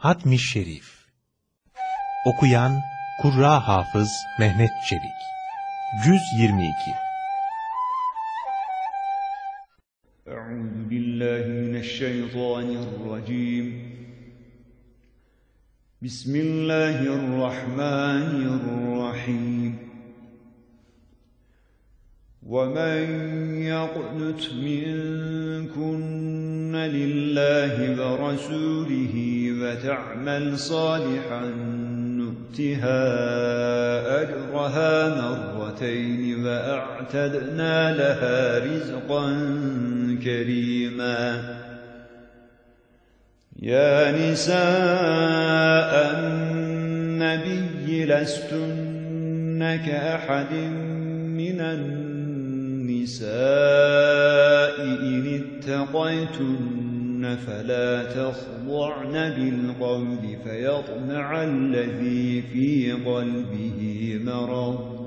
Hatmi Şerif. Okuyan Kurra Hafız Mehmet Çelik. Cüz 22 أعوذ بالله من الشيطان الرجيم بسم الله الرحمن الرحيم ومن يقنت منكن لله ورسوله وتعمل صالحا نؤتها أجرها مرتين وأعتدنا لها رزقا كريما. يا نساء النبي لستن كأحد من النساء إن اتقيتن فلا تخضعن بالقول فيطمع الذي في قلبه مرض.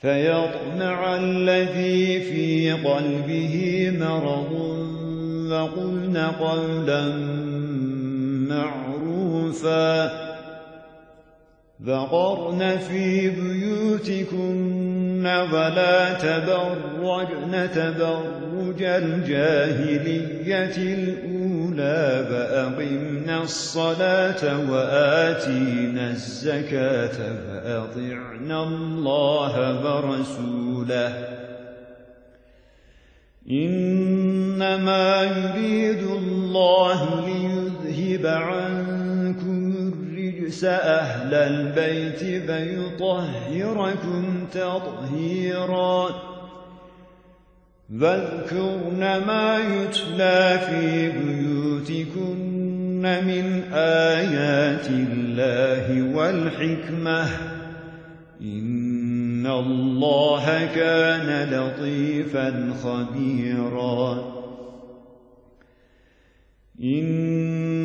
فيطمع الذي في قلبه مرض. وقلن قولا معروفا. فقرن في بيوتكن ولا تبرجن تبرج الجاهلية الأولى فأقمنا الصلاة وآتينا الزكاة فأطعنا الله ورسوله. إنما يريد الله ليذهب عنكم الرجس أهل البيت فيطهركم تطهيرا. واذكرن ما يتلى في بيوتكن من آيات الله والحكمة. إن الله كان لطيفا خبيرا. إن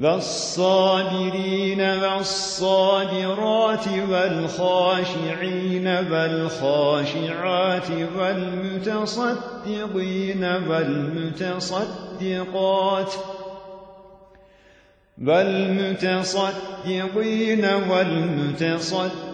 والصابرين والصابرات والخاشعين والخاشعات والمتصدقين والمتصدقات والمتصدقين والمتصدقات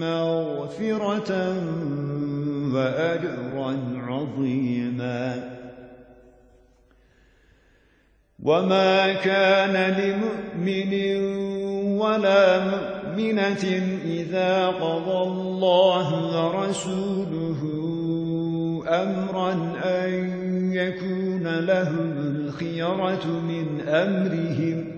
مغفرة وأجرا عظيما. وما كان لمؤمن ولا مؤمنة إذا قضى الله ورسوله أمرا أن يكون لهم الخيرة من أمرهم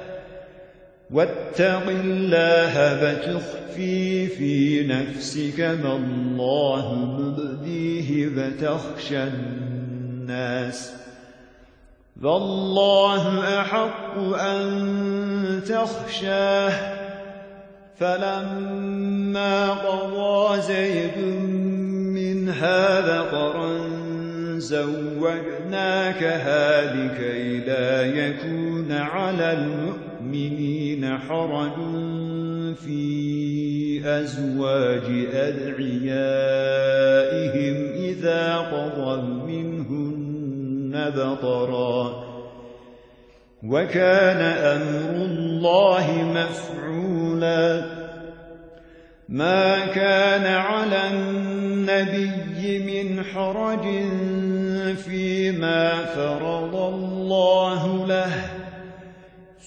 واتق الله فتخفي في نفسك ما الله مبديه فتخشى الناس. فالله أحق أن تخشاه. فلما قضى زيد منها بقرا زوجناكها لكي لا يكون على المؤمنين حرج في أزواج أدعيائهم إذا قضوا منهن بطرا. وكان أمر الله مفعولا. ما كان على النبي من حرج فيما فرض الله له.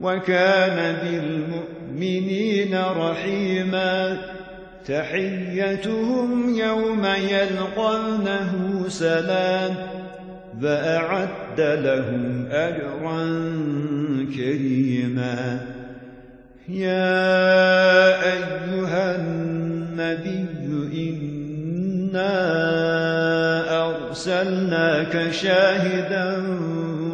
وكان بالمؤمنين رحيما. تحيتهم يوم يلقونه سلام فأعد لهم أجرا كريما. يا أيها النبي إنا أرسلناك شاهدا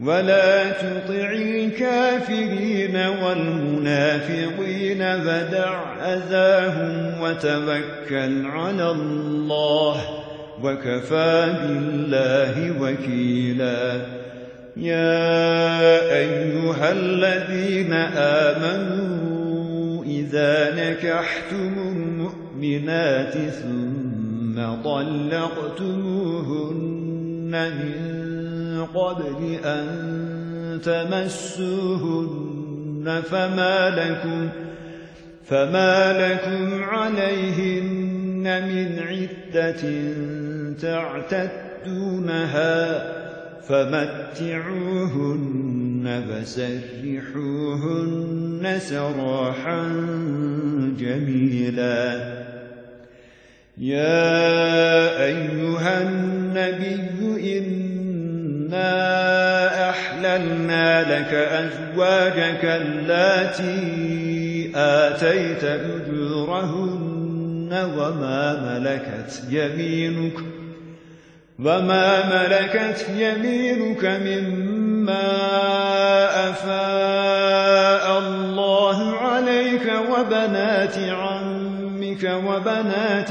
ولا تطع الكافرين والمنافقين فدع أذاهم وتوكل على الله وكفى بالله وكيلاً. يا أيها الذين آمنوا إذا نكحتم المؤمنات ثم طلقتموهن من قبل أن تمسوهن فما لكم فما لكم عليهن من عدة تعتدونها فمتعوهن فسرحوهن سراحا جميلا. يا أيها النبي إنا أحللنا لك أزواجك اللاتي آتيت أجورهن وما ملكت يمينك وما ملكت يمينك مما أفاء الله عليك وبنات عمك وبنات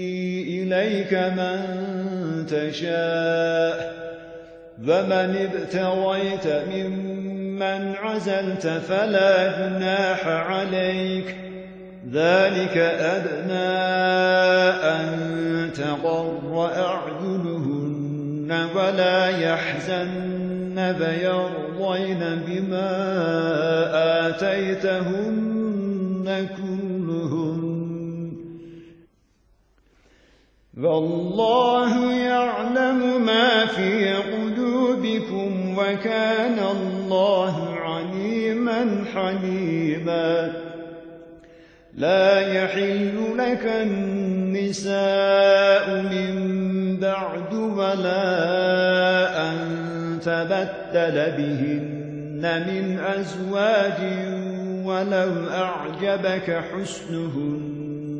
إليك من تشاء فمن ابتغيت ممن عزلت فلا جناح عليك ذلك أدنى أن تقر أعينهن ولا يحزن فيرضين بما آتيتهن كلهن فالله يعلم ما في قلوبكم وكان الله عليما حليما. لا يحل لك النساء من بعد ولا أن تبتل بهن من أزواج ولو أعجبك حسنهن.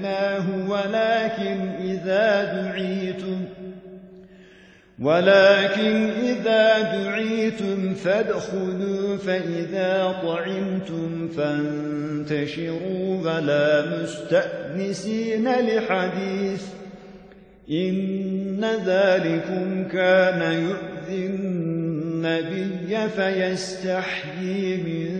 إله ولكن إذا دعيتم ولكن إذا دعيتم فادخلوا فإذا طعمتم فانتشروا ولا مستأنسين لحديث إن ذلكم كان يؤذي النبي فيستحيي منكم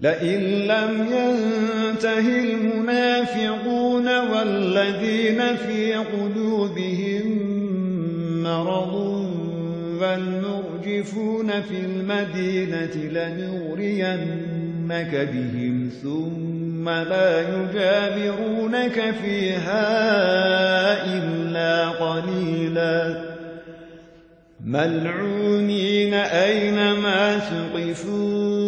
لئن لم ينته المنافقون والذين في قلوبهم مرض والمرجفون في المدينة لنغرينك بهم ثم لا يجابرونك فيها إلا قليلا. ملعونين أينما ثقفوا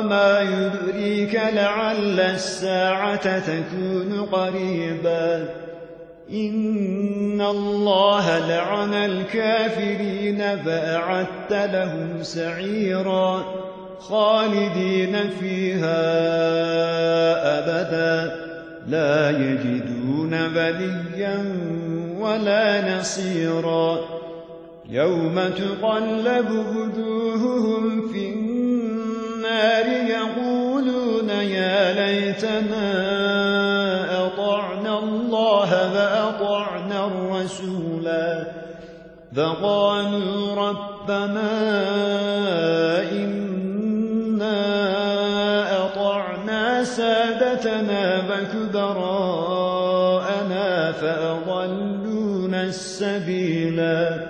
وما يدريك لعل الساعة تكون قريبا. إن الله لعن الكافرين فأعدت لهم سعيرا خالدين فيها أبدا. لا يجدون بليا ولا نصيرا. يوم تقلب وجوههم في النار يقولون يا ليتنا أطعنا الله فأطعنا الرسولا. فقالوا ربنا إنا أطعنا سادتنا فكبراءنا فأضلوا السبيلا.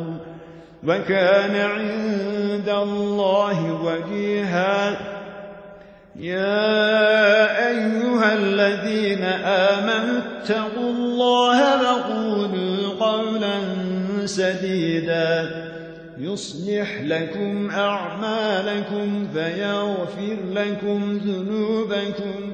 وكان عند الله وجيها. يا أيها الذين آمنوا اتقوا الله وقولوا قولا سديدا. يصلح لكم أعمالكم فيغفر لكم ذنوبكم.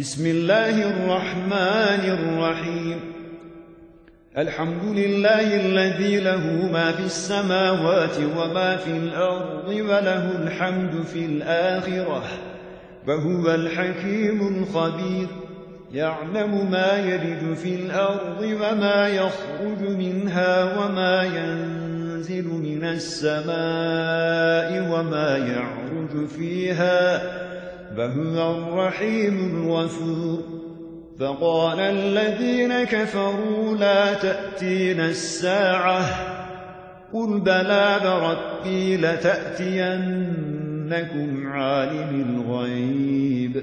بسم الله الرحمن الرحيم. الحمد لله الذي له ما في السماوات وما في الأرض وله الحمد في الآخرة. وهو الحكيم الخبير. يعلم ما يلد في الأرض وما يخرج منها وما ينزل من السماء وما يعرج فيها. فهو الرحيم الغفور فقال الذين كفروا لا تأتين الساعة قل بلى بربي لتأتينكم عالم الغيب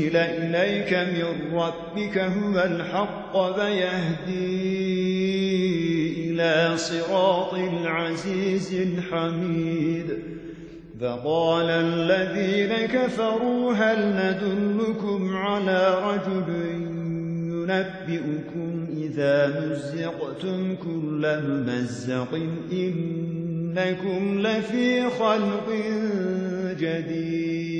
أنزل إليك من ربك هو الحق ويهدي إلى صراط العزيز الحميد. فقال الذين كفروا هل ندلكم على رجل ينبئكم إذا مزقتم كل ممزق إنكم لفي خلق جديد.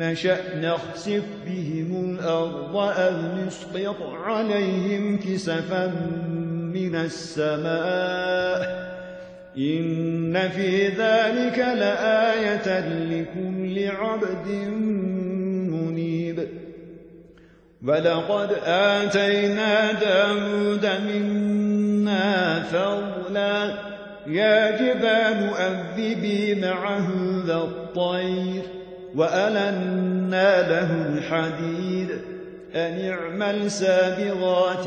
نشأ نخسف بهم الأرض أو نسقط عليهم كسفا من السماء إن في ذلك لآية لكل عبد منيب ولقد آتينا داود منا فضلا يا جبال أذبي معه ذا الطير وألنا له الحديد. أن اعمل سابغات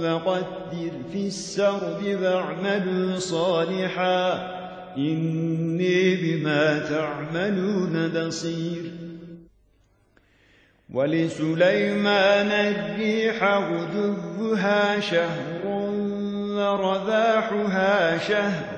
وقدر في السرد واعملوا صالحا. إني بما تعملون بصير. ولسليمان الريح غدوها شهر ورذاحها شهر.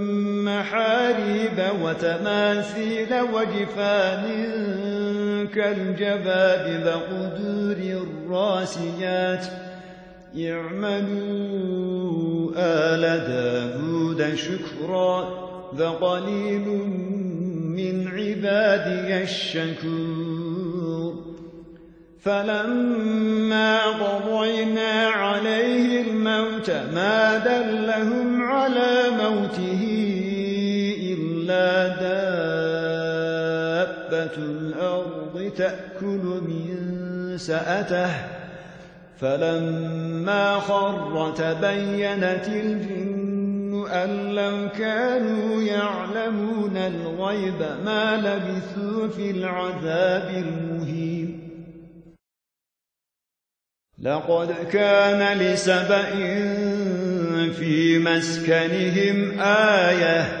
محاريب وتماثيل وجفان كالجباب وقدور الراسيات اعملوا آل داود شكرا فقليل من عبادي الشكور. فلما قضينا عليه الموت ما دلهم على موته دابة الأرض تأكل من سأته. فلما خر تبينت الجن أن لم كانوا يعلمون الغيب ما لبثوا في العذاب المهين. لقد كان لسبأ في مسكنهم آية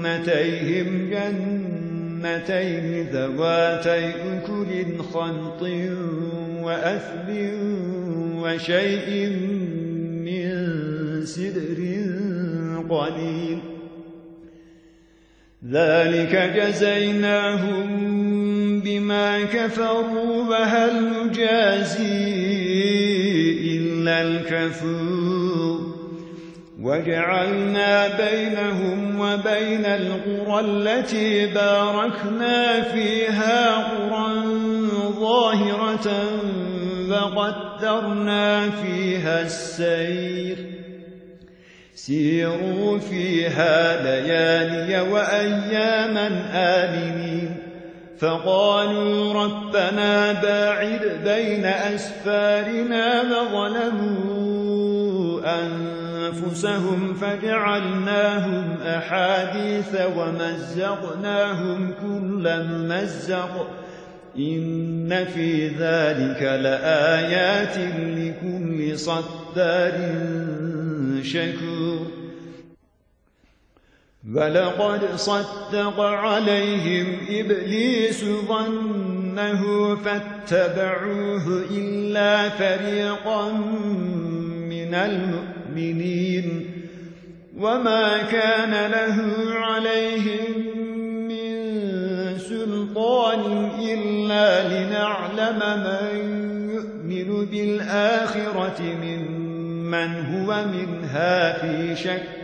جنتيهم جنتين ذواتي أكل خلط وأثل وشيء من سدر قليل. ذلك جزيناهم بما كفروا وهل نجازي إلا الكفور؟ وجعلنا بينهم وبين القرى التي باركنا فيها قرى ظاهرة وقدرنا فيها السير. سيروا فيها ليالي وأياما آمنين. فقالوا ربنا باعد بين أسفارنا وظلموا أنفسهم فجعلناهم أحاديث ومزقناهم كل ممزق. إن في ذلك لآيات لكل صدار شكور. ولقد صدق عليهم إبليس ظنه فاتبعوه إلا فريقا من المؤمنين. وما كان له عليهم من سلطان إلا لنعلم من يؤمن بالآخرة ممن هو منها في شك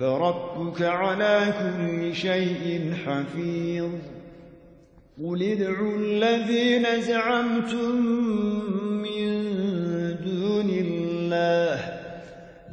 فربك على كل شيء حفيظ. قل ادعوا الذين زعمتم من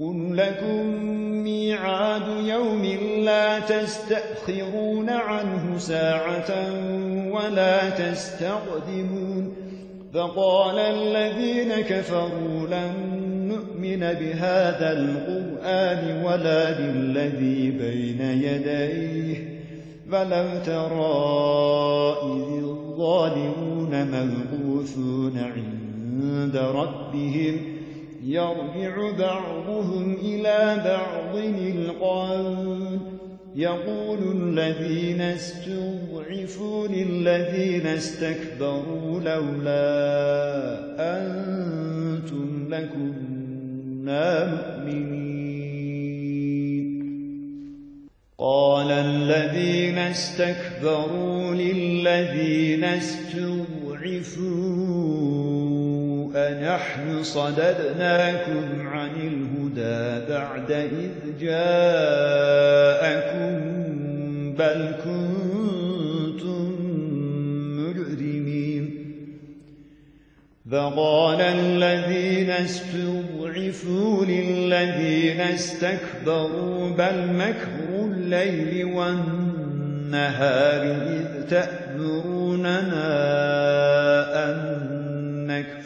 قل لكم ميعاد يوم لا تستأخرون عنه ساعة ولا تستقدمون فقال الذين كفروا لن نؤمن بهذا القرآن ولا بالذي بين يديه فلو ترى إذ الظالمون مبعوثون عند ربهم يرجع بعضهم إلى بعض القول يقول الذين استضعفوا للذين استكبروا لولا أنتم لكنا مؤمنين. قال الذين استكبروا للذين استضعفوا أنحن صددناكم عن الهدى بعد إذ جاءكم بل كنتم مجرمين. فقال الذين استضعفوا للذين استكبروا بل مكر الليل والنهار إذ تأمروننا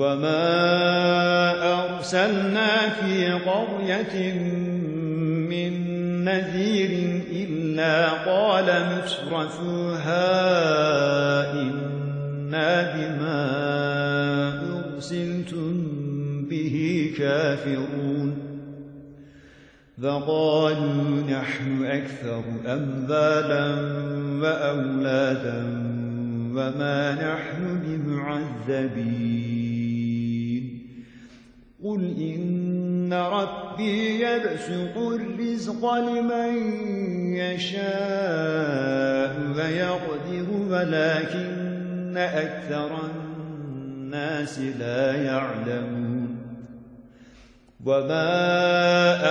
وما أرسلنا في قرية من نذير إلا قال مترفوها إنا بما أرسلتم به كافرون فقالوا نحن أكثر أمثالا وأولادا وما نحن بمعذبين قل إن ربي يبسط الرزق لمن يشاء ويقدر ولكن أكثر الناس لا يعلمون. وما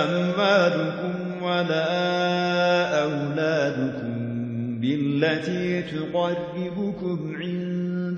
أموالكم ولا أولادكم بالتي تقربكم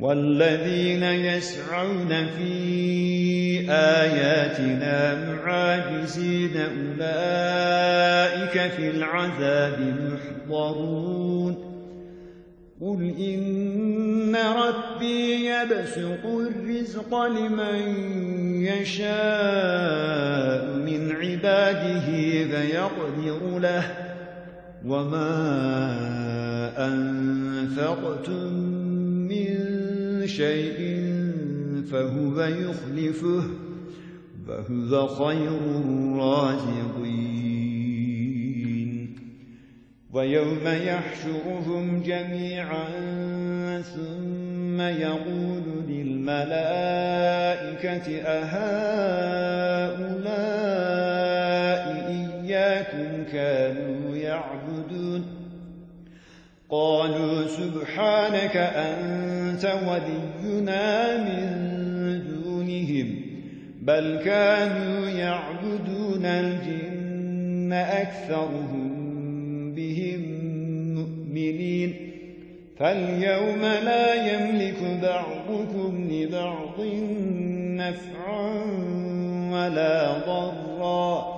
والذين يسعون في آياتنا معاجزين أولئك في العذاب محضرون. قل إن ربي يبسط الرزق لمن يشاء من عباده فيقدر له. وما أنفقتم شيء فهو يخلفه فهو خير الرازقين. ويوم يحشرهم جميعا ثم يقول للملائكة أهؤلاء إياكم كانوا يعبدون؟ قالوا سبحانك أنت ولينا من دونهم بل كانوا يعبدون الجن أكثرهم بهم مؤمنين. فاليوم لا يملك بعضكم لبعض نفعا ولا ضرا.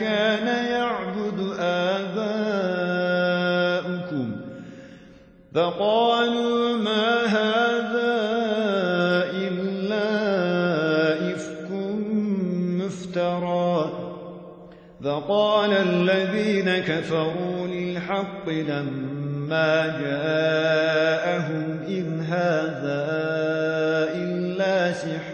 كان يعبد آباؤكم فقالوا ما هذا إلا إفك مفترى فقال الذين كفروا للحق لما جاءهم إن هذا إلا سحر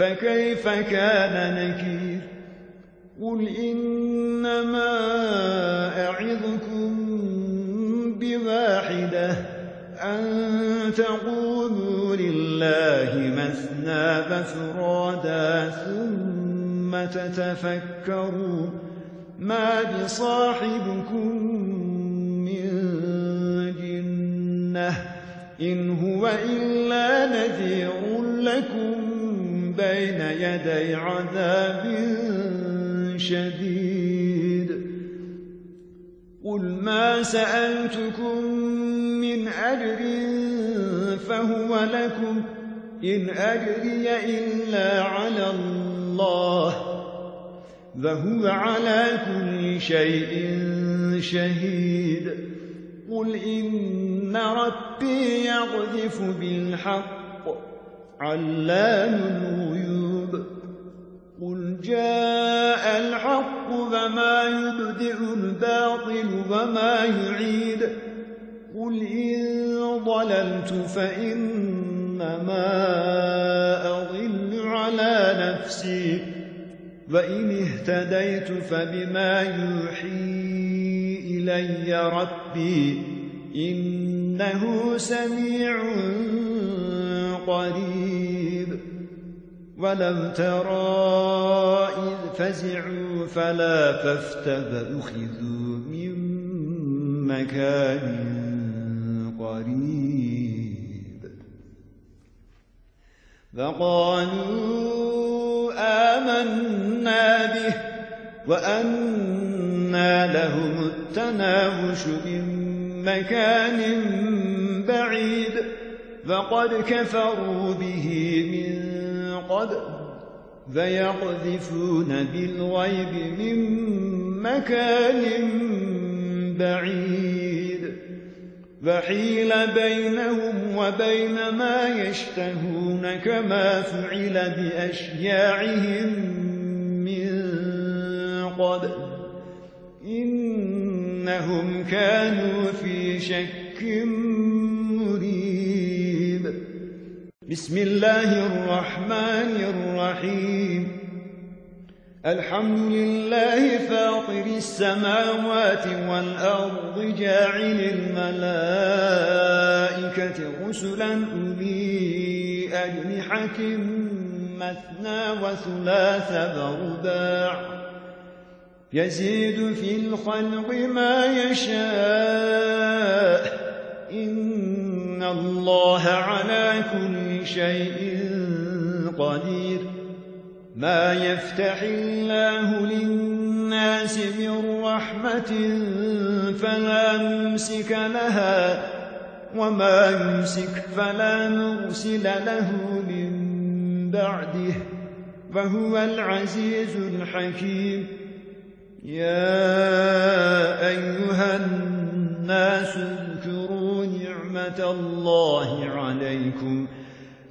فكيف كان نكير؟ قل إنما أعظكم بواحدة أن تقولوا لله مثنى ففرادا ثم تتفكرون ما بصاحبكم من جنة إن هو إلا نذير لكم. بين يدي عذاب شديد. قل ما سألتكم من أجر فهو لكم. إن أجري إلا على الله. وهو على كل شيء شهيد. قل إن ربي يغذف بالحق. علام الغيوب. قل جاء الحق وما يبدئ الباطل وما يعيد. قل إن ضللت فإنما أضل على نفسي. وإن اهتديت فبما يوحي إلي ربي. إنه سميع قريب. ولم ترى إذ فزعوا فلا فافتبأخذوا من مكان قريب. فقالوا آمنا به وأنا لهم التناوش من مكان بعيد. فقد كفروا به من قبل فيقذفون بالغيب من مكان بعيد فحيل بينهم وبين ما يشتهون كما فعل بأشياعهم من قبل إنهم كانوا في شك بسم الله الرحمن الرحيم. الحمد لله فاطر السماوات والأرض جاعل الملائكة رسلا أولي أجنحة مثنى وثلاث برباع. يزيد في الخلق ما يشاء. إن الله على كل شيء قدير. ما يفتح الله للناس من رحمة فلا ممسك لها وما يمسك فلا مرسل له من بعده فهو العزيز الحكيم. يا أيها الناس اذكروا نعمة الله عليكم.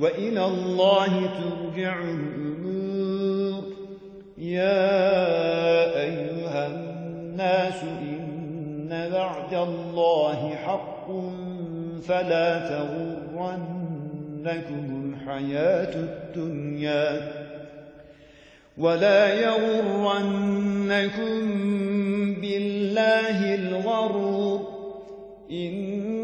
وإلى الله ترجع الأمور. يا أيها الناس إن بعد الله حق فلا تغرنكم الحياة الدنيا ولا يغرنكم بالله الغرور. إن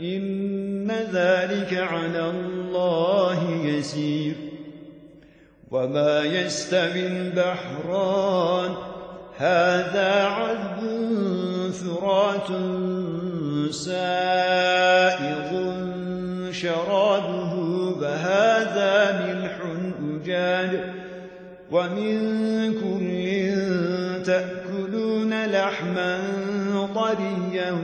إن ذلك على الله يسير. وما يستوي البحران هذا عذب فرات سائغ شرابه وهذا ملح أجاج. ومن كل تأكلون لحما طريا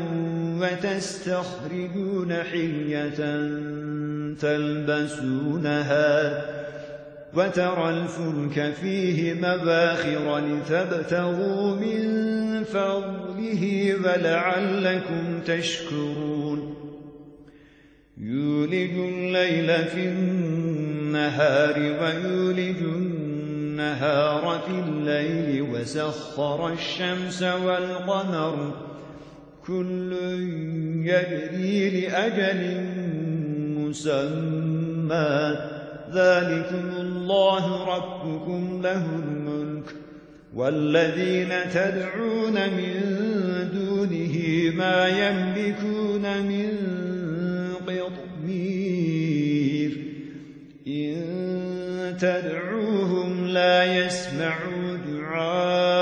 وتستخرجون حلية تلبسونها وترى الفلك فيه مباخر لتبتغوا من فضله ولعلكم تشكرون. يولج الليل في النهار ويولج النهار في الليل وسخر الشمس والقمر كل يجري لأجل مسمى. ذلكم الله ربكم له الملك. والذين تدعون من دونه ما يملكون من قطمير. إن تدعوهم لا يسمعوا دعاءكم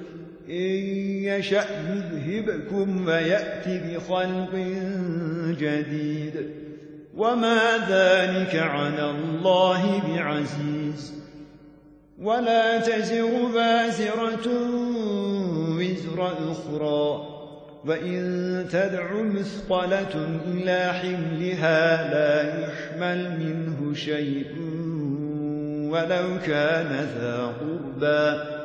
إن يشأ يذهبكم ويأت بخلق جديد. وما ذلك على الله بعزيز. ولا تزر بازرة وزر أخرى. وإن تدع مثقلة إلى حملها لا يحمل منه شيء ولو كان ذا قربى.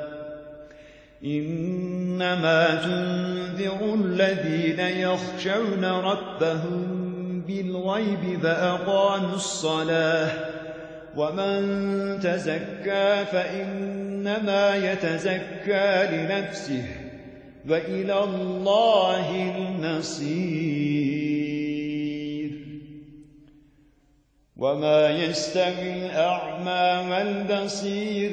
إنما تنذر الذين يخشون ربهم بالغيب فأقاموا الصلاة ومن تزكى فإنما يتزكى لنفسه وإلى الله المصير. وما يستوي الأعمى والبصير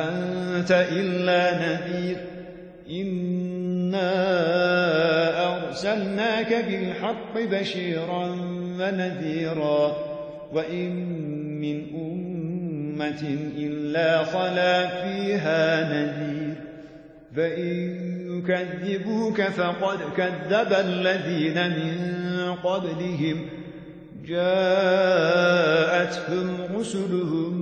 أنت إلا نذير. إنا أرسلناك بالحق بشيرا ونذيرا. وإن من أمة إلا خلا فيها نذير. فإن يكذبوك فقد كذب الذين من قبلهم. جاءتهم رسلهم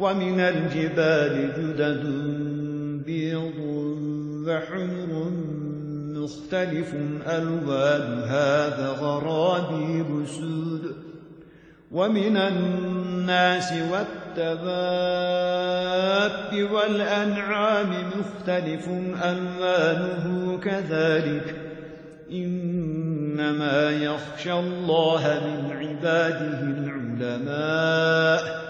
ومن الجبال جدد بيض وحمر مختلف ألوانها فغرابي بسود ومن الناس والتباب والأنعام مختلف ألوانه كذلك. إنما يخشى الله من عباده العلماء.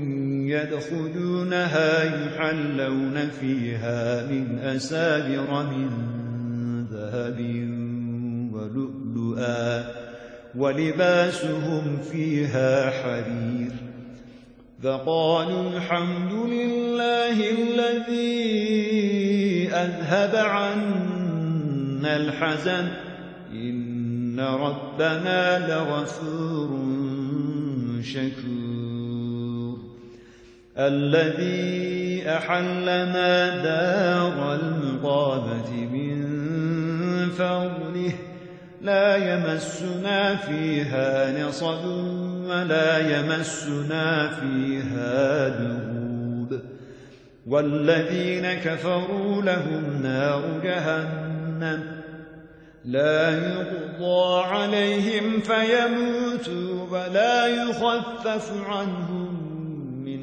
يدخلونها يحلون فيها من أسابر من ذهب ولؤلؤا ولباسهم فيها حرير. فقالوا الحمد لله الذي أذهب عنا الحزن. إن ربنا لغفور شكور. الذي أحلنا دار المقامة من فضله. لا يمسنا فيها نصب ولا يمسنا فيها دغوب والذين كفروا لهم نار جهنم. لا يقضى عليهم فيموتوا ولا يخفف عنهم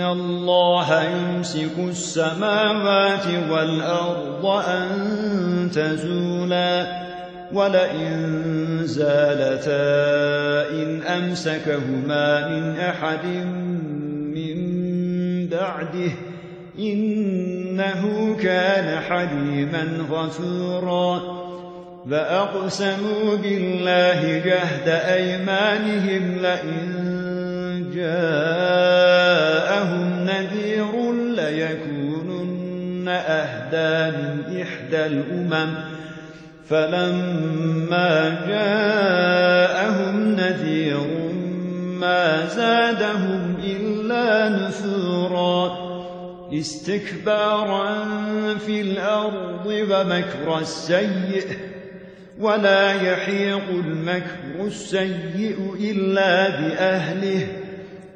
الله يمسك السماوات والأرض أن تزولا ولئن زالتا إن أمسكهما من أحد من بعده إنه كان حليما غفورا فأقسموا بالله جهد أيمانهم لئن جاءهم نذير ليكونن أهدى من إحدى الأمم. فلما جاءهم نذير ما زادهم إلا نفورا. استكبارا في الأرض ومكر السيئ ولا يحيق المكر السيئ إلا بأهله.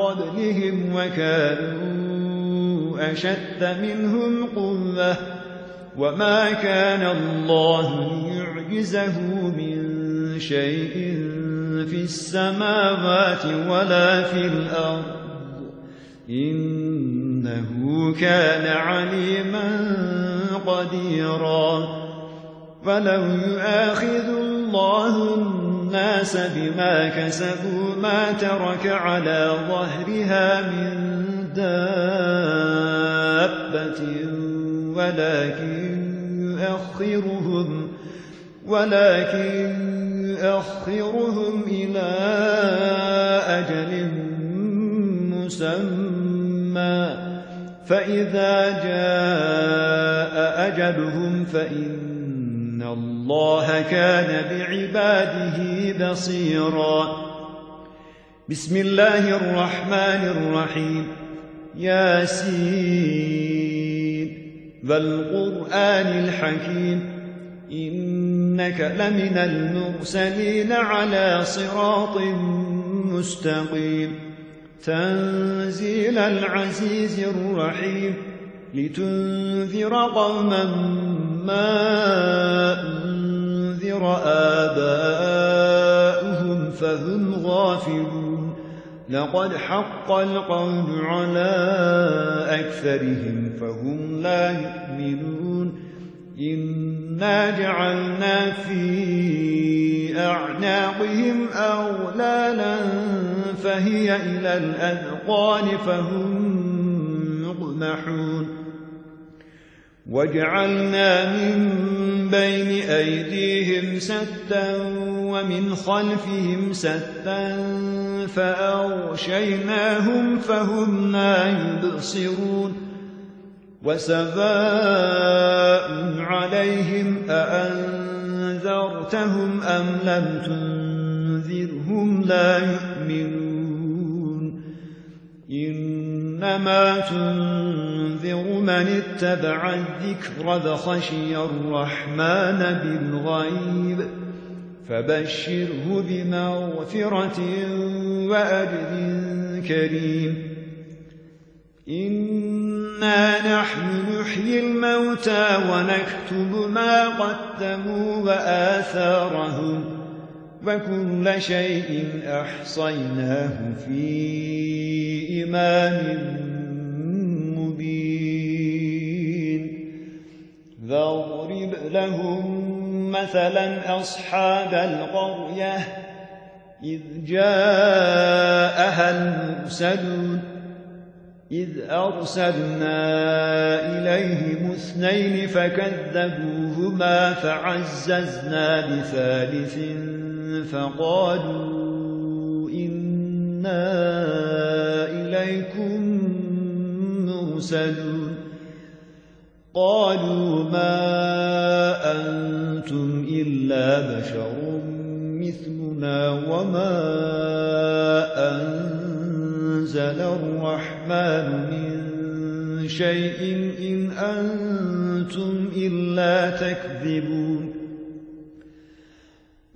قبلهم وكانوا أشد منهم قوة. وما كان الله ليعجزه من شيء في السماوات ولا في الأرض. إنه كان عليما قديرا. فلو يؤاخذ الله الناس بما كسبوا ما ترك على ظهرها من دابة ولكن يؤخرهم ولكن يؤخرهم إلى أجل مسمى. فإذا جاء أجلهم فإن الله كان بعباده بصيرا. بسم الله الرحمن الرحيم. ياسين. والقرآن الحكيم. إنك لمن المرسلين على صراط مستقيم. تنزيل العزيز الرحيم. لتنذر قوما ما أنذر آباؤهم فهم غافلون. لقد حق القول على أكثرهم فهم لا يؤمنون. إنا جعلنا في أعناقهم أغلالا فهي إلى الأذقان فهم مقمحون. وجعلنا من بين أيديهم سدا ومن خلفهم سدا فأغشيناهم فهم لا يبصرون وسواء عليهم أأنذرتهم أم لم تنذرهم لا يؤمنون. إنما تنذر من اتبع الذكر وخشي الرحمن بالغيب فبشره بمغفرة وأجر كريم. إن إنا نحن نحيي الموتى ونكتب ما قدموا وآثارهم وكل شيء أحصيناه في إمام مبين. فاضرب لهم مثلا أصحاب القرية إذ جاءها المرسلون إذ أرسلنا إليهم اثنين فكذبوهما فعززنا بثالث فقالوا إنا إليكم مرسلون. قالوا ما أنتم إلا بشر مثلنا وما أنزل الرحمن من شيء إن أنتم إلا تكذبون.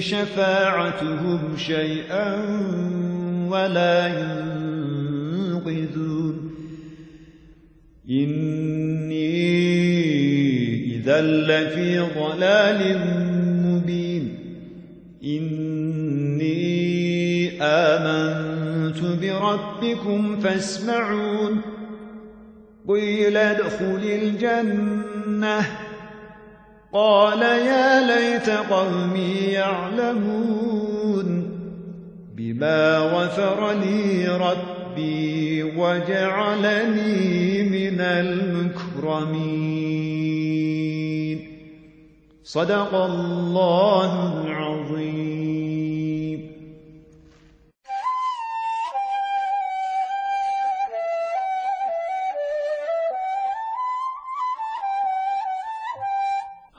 شفاعتهم شيئا ولا ينقذون. إني إذا لفي ضلال مبين. إني آمنت بربكم فاسمعون. قيل ادخل الجنة. قال يا ليت قومي يعلمون بما غفر لي ربي وجعلني من المكرمين. صدق الله العظيم.